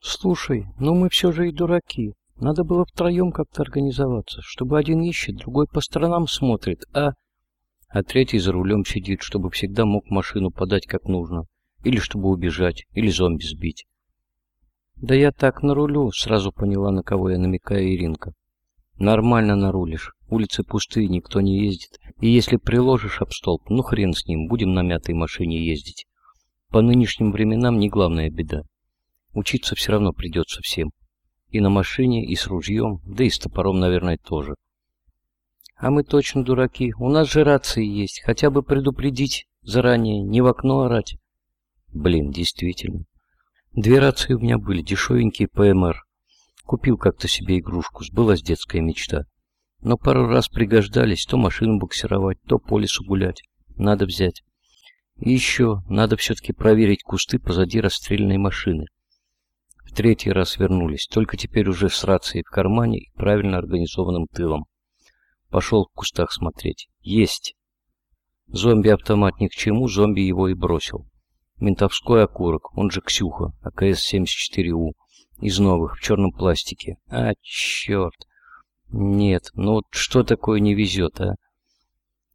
Слушай, ну мы все же и дураки. Надо было втроем как-то организоваться, чтобы один ищет, другой по сторонам смотрит, а... А третий за рулем сидит, чтобы всегда мог машину подать как нужно. Или чтобы убежать, или зомби сбить. Да я так нарулю, сразу поняла, на кого я намекаю Иринка. Нормально нарулишь. Улицы пустые, никто не ездит. И если приложишь об столб, ну хрен с ним, будем на мятой машине ездить. По нынешним временам не главная беда. Учиться все равно придется всем. И на машине, и с ружьем, да и с топором, наверное, тоже. А мы точно дураки. У нас же рации есть. Хотя бы предупредить заранее, не в окно орать. Блин, действительно. Две рации у меня были, дешевенькие ПМР. Купил как-то себе игрушку, сбылась детская мечта. Но пару раз пригождались то машину буксировать, то по лесу гулять. Надо взять. И еще, надо все-таки проверить кусты позади расстрельной машины. В третий раз вернулись, только теперь уже с рацией в кармане и правильно организованным тылом. Пошел в кустах смотреть. Есть! Зомби-автомат ни к чему, зомби его и бросил. Ментовской окурок, он же Ксюха, АКС-74У, из новых, в черном пластике. А, черт! Нет, ну вот что такое не везет, а?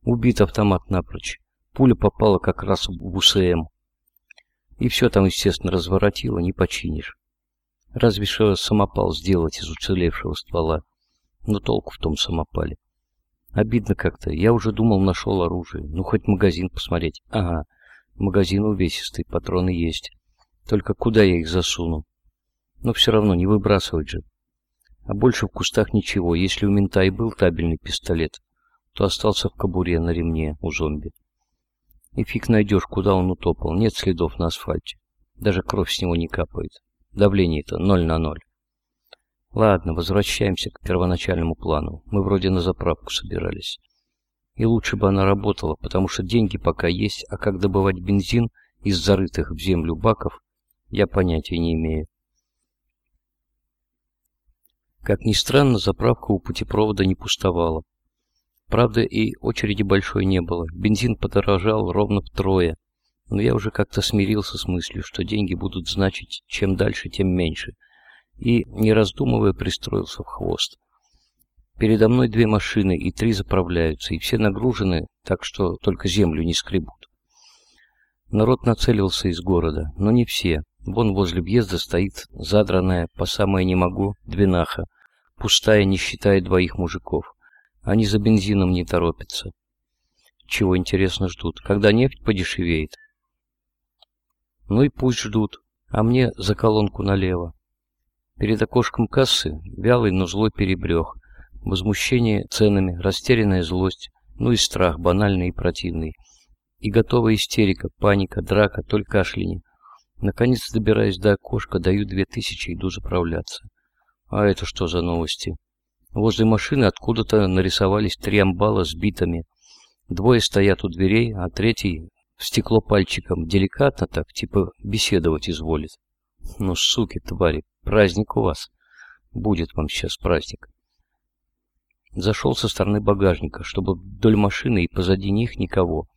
Убит автомат напрочь. Пуля попала как раз в УСМ. И все там, естественно, разворотило, не починишь. Разве что самопал сделать из уцелевшего ствола. Но толку в том самопале. Обидно как-то. Я уже думал, нашел оружие. Ну, хоть магазин посмотреть. Ага, магазин увесистый, патроны есть. Только куда я их засуну? Но все равно не выбрасывать же. А больше в кустах ничего. Если у мента и был табельный пистолет, то остался в кобуре на ремне у зомби. И фиг найдешь, куда он утопал. Нет следов на асфальте. Даже кровь с него не капает. Давление-то ноль на ноль. Ладно, возвращаемся к первоначальному плану. Мы вроде на заправку собирались. И лучше бы она работала, потому что деньги пока есть, а как добывать бензин из зарытых в землю баков, я понятия не имею. Как ни странно, заправка у путепровода не пустовала. Правда, и очереди большой не было. Бензин подорожал ровно втрое. Но я уже как-то смирился с мыслью, что деньги будут значить чем дальше, тем меньше – и, не раздумывая, пристроился в хвост. Передо мной две машины, и три заправляются, и все нагружены, так что только землю не скребут. Народ нацелился из города, но не все. Вон возле въезда стоит задранная, по самое не могу, двинаха, пустая, не считая двоих мужиков. Они за бензином не торопятся. Чего, интересно, ждут? Когда нефть подешевеет? Ну и пусть ждут, а мне за колонку налево. Перед окошком кассы вялый, но злой перебрех. Возмущение ценами, растерянная злость, ну и страх, банальный и противный. И готовая истерика, паника, драка, только кашляни. Наконец, добираясь до окошка, даю две тысячи, иду заправляться. А это что за новости? Возле машины откуда-то нарисовались три амбала с битами. Двое стоят у дверей, а третий в стекло пальчиком, деликатно так, типа беседовать изволит. Ну, суки, твари, праздник у вас. Будет вам сейчас праздник. Зашел со стороны багажника, чтобы вдоль машины и позади них никого.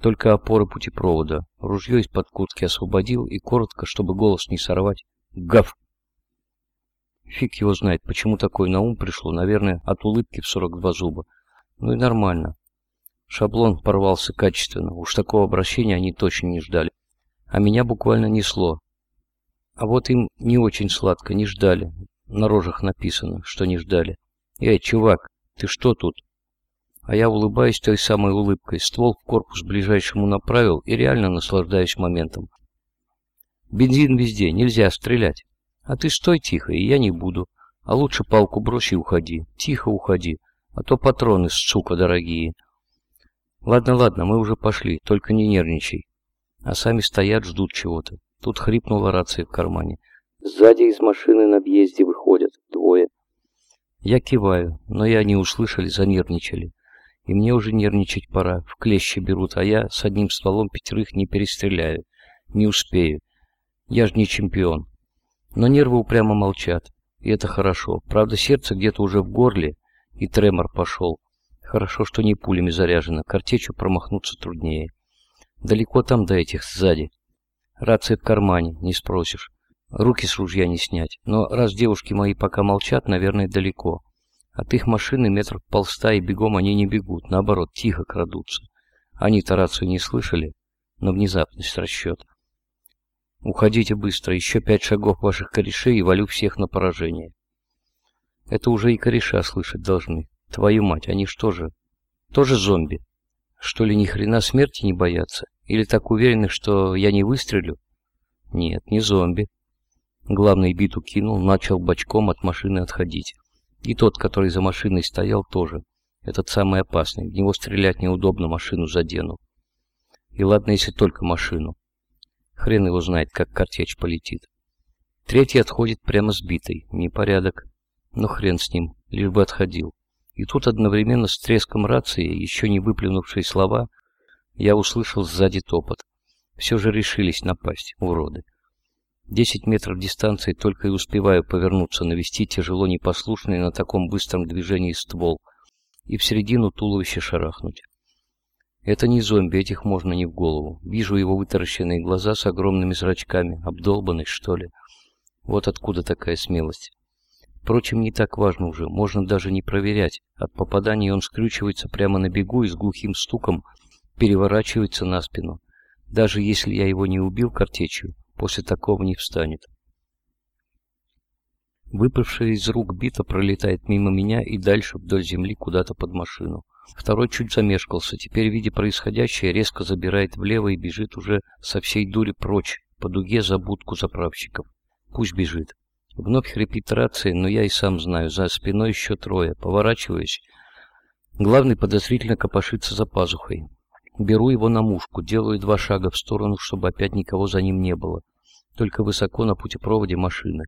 Только опоры путепровода. Ружье из-под куртки освободил и коротко, чтобы голос не сорвать. Гав! Фиг его знает, почему такой на ум пришло. Наверное, от улыбки в 42 зуба. Ну и нормально. Шаблон порвался качественно. Уж такого обращения они точно не ждали. А меня буквально несло. А вот им не очень сладко, не ждали. На рожах написано, что не ждали. «Эй, чувак, ты что тут?» А я улыбаюсь той самой улыбкой, ствол в корпус ближайшему направил и реально наслаждаюсь моментом. Бензин везде, нельзя стрелять. А ты стой тихо, и я не буду. А лучше палку брось и уходи. Тихо уходи, а то патроны, сука, дорогие. Ладно, ладно, мы уже пошли, только не нервничай. А сами стоят, ждут чего-то. Тут хрипнула рация в кармане. Сзади из машины на въезде выходят двое. Я киваю, но я не услышали, занервничали. И мне уже нервничать пора. В клещи берут, а я с одним стволом пятерых не перестреляю. Не успею. Я же не чемпион. Но нервы упрямо молчат. И это хорошо. Правда, сердце где-то уже в горле, и тремор пошел. Хорошо, что не пулями заряжено. Картечью промахнуться труднее. Далеко там до этих сзади. Рация в кармане, не спросишь. Руки с ружья не снять. Но раз девушки мои пока молчат, наверное, далеко. От их машины метров полста и бегом они не бегут, наоборот, тихо крадутся. Они-то рацию не слышали, но внезапность расчета. Уходите быстро, еще пять шагов ваших корешей и валю всех на поражение. Это уже и кореша слышать должны. Твою мать, они что же? Тоже зомби? Что ли, ни хрена смерти не боятся? Или так уверены, что я не выстрелю? Нет, не зомби. Главный биту кинул, начал бочком от машины отходить. И тот, который за машиной стоял, тоже. Этот самый опасный. В него стрелять неудобно, машину задену. И ладно, если только машину. Хрен его знает, как картечь полетит. Третий отходит прямо сбитый. Непорядок. Но хрен с ним, лишь бы отходил. И тут одновременно с треском рации, еще не выплюнувшие слова, я услышал сзади топот. Все же решились напасть, уроды. Десять метров дистанции только и успеваю повернуться, навести тяжело непослушный на таком быстром движении ствол и в середину туловища шарахнуть. Это не зомби, этих можно не в голову. Вижу его вытаращенные глаза с огромными зрачками, обдолбанный, что ли. Вот откуда такая смелость. Впрочем, не так важно уже, можно даже не проверять. От попадания он скрючивается прямо на бегу и с глухим стуком переворачивается на спину. Даже если я его не убил картечью, после такого не встанет. Выпавшая из рук бита пролетает мимо меня и дальше вдоль земли куда-то под машину. Второй чуть замешкался, теперь, видя происходящее, резко забирает влево и бежит уже со всей дури прочь, по дуге за будку заправщиков. Пусть бежит. Вновь хрипит рация, но я и сам знаю, за спиной еще трое. Поворачиваюсь. Главный подозрительно копошится за пазухой. Беру его на мушку, делаю два шага в сторону, чтобы опять никого за ним не было. Только высоко на путепроводе машины.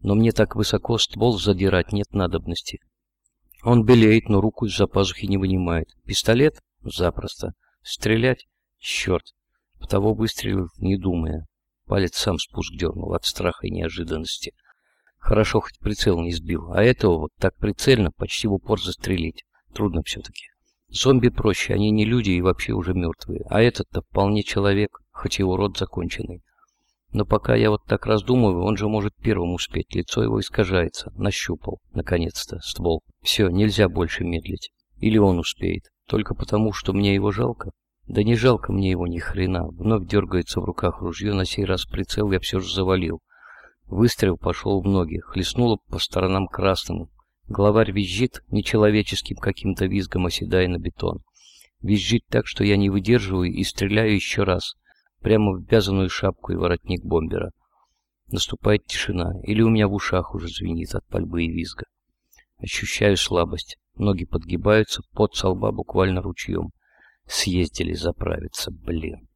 Но мне так высоко ствол задирать нет надобности. Он белеет, но руку из-за пазухи не вынимает. Пистолет? Запросто. Стрелять? Черт. Того выстрелил, не думая. Палец сам спуск дернул от страха и неожиданности. Хорошо, хоть прицел не сбил. А этого вот так прицельно почти в упор застрелить. Трудно все-таки. Зомби проще, они не люди и вообще уже мертвые. А этот-то вполне человек, хоть и урод законченный. Но пока я вот так раздумываю, он же может первым успеть. Лицо его искажается. Нащупал, наконец-то, ствол. Все, нельзя больше медлить. Или он успеет. Только потому, что мне его жалко? Да не жалко мне его ни хрена. Вновь дергается в руках ружье, на сей раз прицел я все же завалил. Выстрел пошел в ноги, хлестнуло по сторонам красным, Главарь визжит нечеловеческим каким-то визгом, оседая на бетон. Визжит так, что я не выдерживаю и стреляю еще раз, прямо в вязаную шапку и воротник бомбера. Наступает тишина, или у меня в ушах уже звенит от пальбы и визга. Ощущаю слабость, ноги подгибаются, пот со лба буквально ручьем. Съездили заправиться, блин.